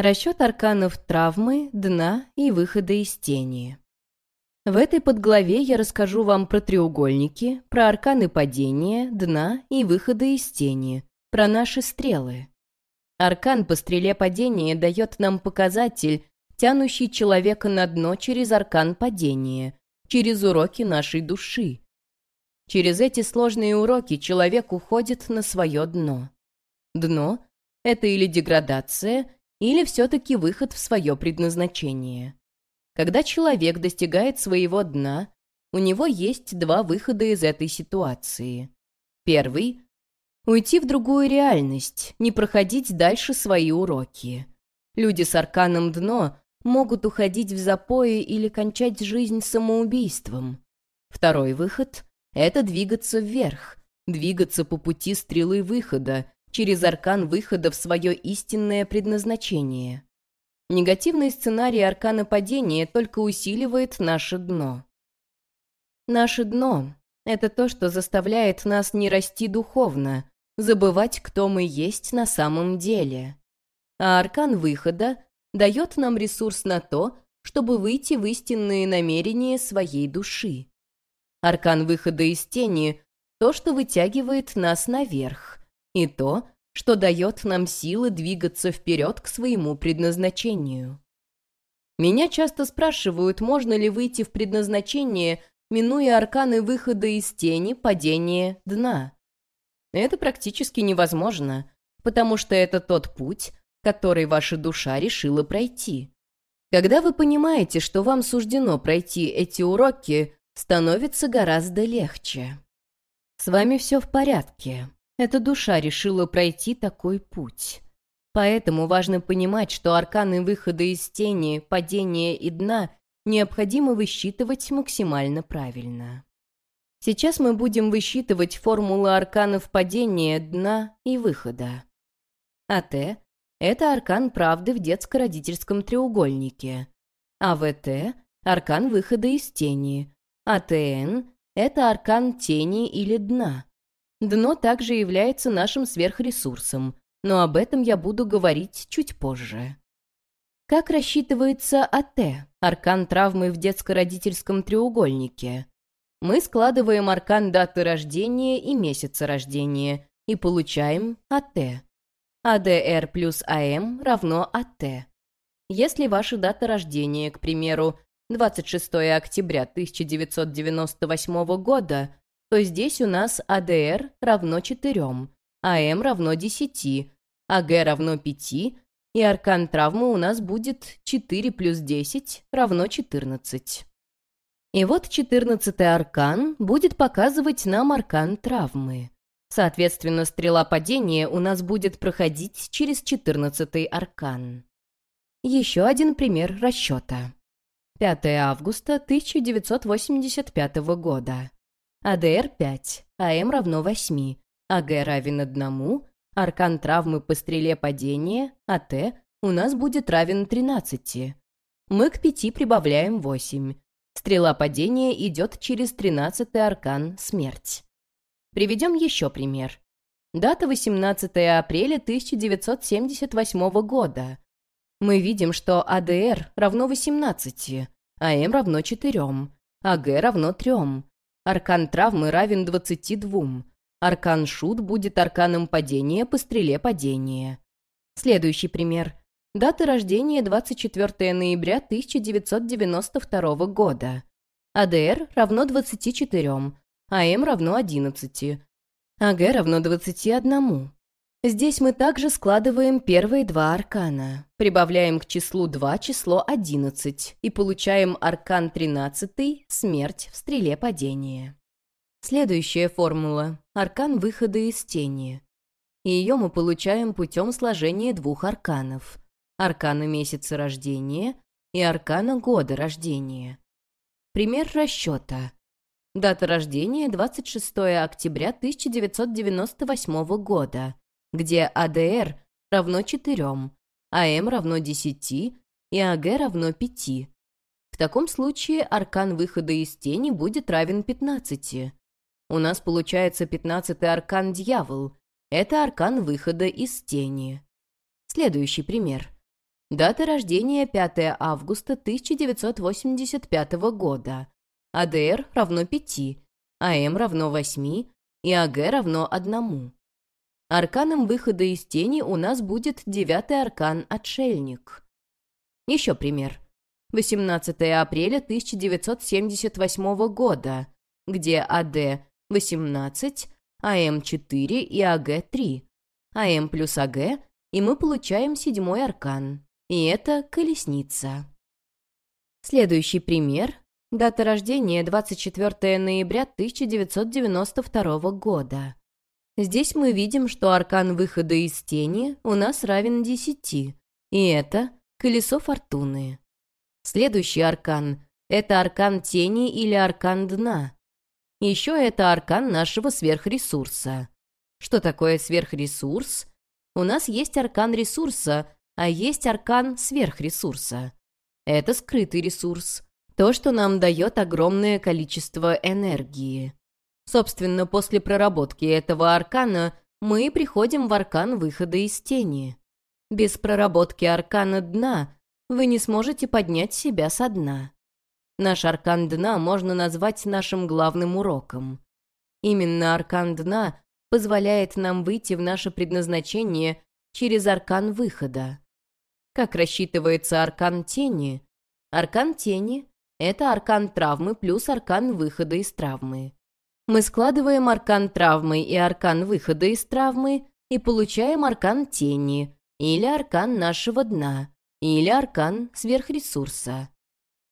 Расчет арканов травмы, дна и выхода из тени. В этой подглаве я расскажу вам про треугольники, про арканы падения, дна и выхода из тени, про наши стрелы. Аркан по стреле падения дает нам показатель, тянущий человека на дно через аркан падения, через уроки нашей души. Через эти сложные уроки человек уходит на свое дно. Дно — это или деградация, или все-таки выход в свое предназначение. Когда человек достигает своего дна, у него есть два выхода из этой ситуации. Первый — уйти в другую реальность, не проходить дальше свои уроки. Люди с арканом дно могут уходить в запои или кончать жизнь самоубийством. Второй выход — это двигаться вверх, двигаться по пути стрелы выхода, через аркан выхода в свое истинное предназначение. Негативный сценарий аркана падения только усиливает наше дно. Наше дно — это то, что заставляет нас не расти духовно, забывать, кто мы есть на самом деле. А аркан выхода дает нам ресурс на то, чтобы выйти в истинные намерения своей души. Аркан выхода из тени — то, что вытягивает нас наверх, и то, что дает нам силы двигаться вперед к своему предназначению. Меня часто спрашивают, можно ли выйти в предназначение, минуя арканы выхода из тени, падения, дна. Это практически невозможно, потому что это тот путь, который ваша душа решила пройти. Когда вы понимаете, что вам суждено пройти эти уроки, становится гораздо легче. С вами все в порядке. Эта душа решила пройти такой путь. Поэтому важно понимать, что арканы выхода из тени, падения и дна необходимо высчитывать максимально правильно. Сейчас мы будем высчитывать формулы арканов падения, дна и выхода. АТ – это аркан правды в детско-родительском треугольнике. АВТ – аркан выхода из тени. АТН – это аркан тени или дна. Дно также является нашим сверхресурсом, но об этом я буду говорить чуть позже. Как рассчитывается АТ, аркан травмы в детско-родительском треугольнике? Мы складываем аркан даты рождения и месяца рождения и получаем АТ. АДР плюс АМ равно АТ. Если ваша дата рождения, к примеру, 26 октября 1998 года, то здесь у нас АДР равно 4, АМ равно 10, АГ равно 5, и аркан травмы у нас будет 4 плюс 10 равно 14. И вот 14 аркан будет показывать нам аркан травмы. Соответственно, стрела падения у нас будет проходить через 14 аркан. Еще один пример расчета. 5 августа 1985 года. АДР 5, АМ равно 8, АГ равен 1, аркан травмы по стреле падения, АТ у нас будет равен 13. Мы к 5 прибавляем 8. Стрела падения идет через 13 аркан «Смерть». Приведем еще пример. Дата 18 апреля 1978 года. Мы видим, что АДР равно 18, АМ равно 4, АГ равно 3, Аркан травмы равен 22. Аркан шут будет арканом падения по стреле падения. Следующий пример. Дата рождения 24 ноября 1992 года. АДР равно 24, АМ равно 11, АГ равно 21. Здесь мы также складываем первые два аркана, прибавляем к числу 2 число 11 и получаем аркан 13 «Смерть в стреле падения». Следующая формула – аркан выхода из тени. Ее мы получаем путем сложения двух арканов – аркана месяца рождения и аркана года рождения. Пример расчета. Дата рождения – 26 октября 1998 года – где АДР равно 4, АМ равно 10 и АГ равно 5. В таком случае аркан выхода из тени будет равен 15. У нас получается 15-й аркан «Дьявол». Это аркан выхода из тени. Следующий пример. Дата рождения 5 августа 1985 года. АДР равно 5, АМ равно 8 и АГ равно 1. Арканом выхода из тени у нас будет девятый аркан «Отшельник». Еще пример. 18 апреля 1978 года, где АД 18, АМ 4 и АГ 3. АМ плюс АГ, и мы получаем седьмой аркан. И это колесница. Следующий пример. Дата рождения 24 ноября 1992 года. Здесь мы видим, что аркан выхода из тени у нас равен 10. И это колесо фортуны. Следующий аркан — это аркан тени или аркан дна. Еще это аркан нашего сверхресурса. Что такое сверхресурс? У нас есть аркан ресурса, а есть аркан сверхресурса. Это скрытый ресурс. То, что нам дает огромное количество энергии. Собственно, после проработки этого аркана мы приходим в аркан выхода из тени. Без проработки аркана дна вы не сможете поднять себя со дна. Наш аркан дна можно назвать нашим главным уроком. Именно аркан дна позволяет нам выйти в наше предназначение через аркан выхода. Как рассчитывается аркан тени? Аркан тени — это аркан травмы плюс аркан выхода из травмы. Мы складываем аркан травмы и аркан выхода из травмы и получаем аркан тени или аркан нашего дна, или аркан сверхресурса.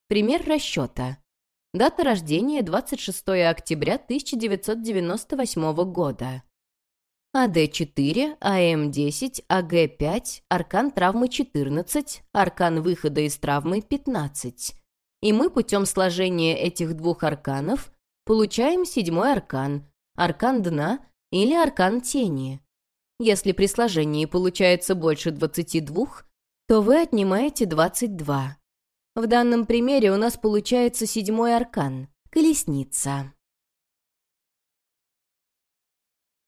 Пример расчета. Дата рождения 26 октября 1998 года. АД4, АМ10, АГ5, аркан травмы 14, аркан выхода из травмы 15. И мы путем сложения этих двух арканов получаем седьмой аркан, аркан дна или аркан тени. Если при сложении получается больше 22, то вы отнимаете 22. В данном примере у нас получается седьмой аркан – колесница.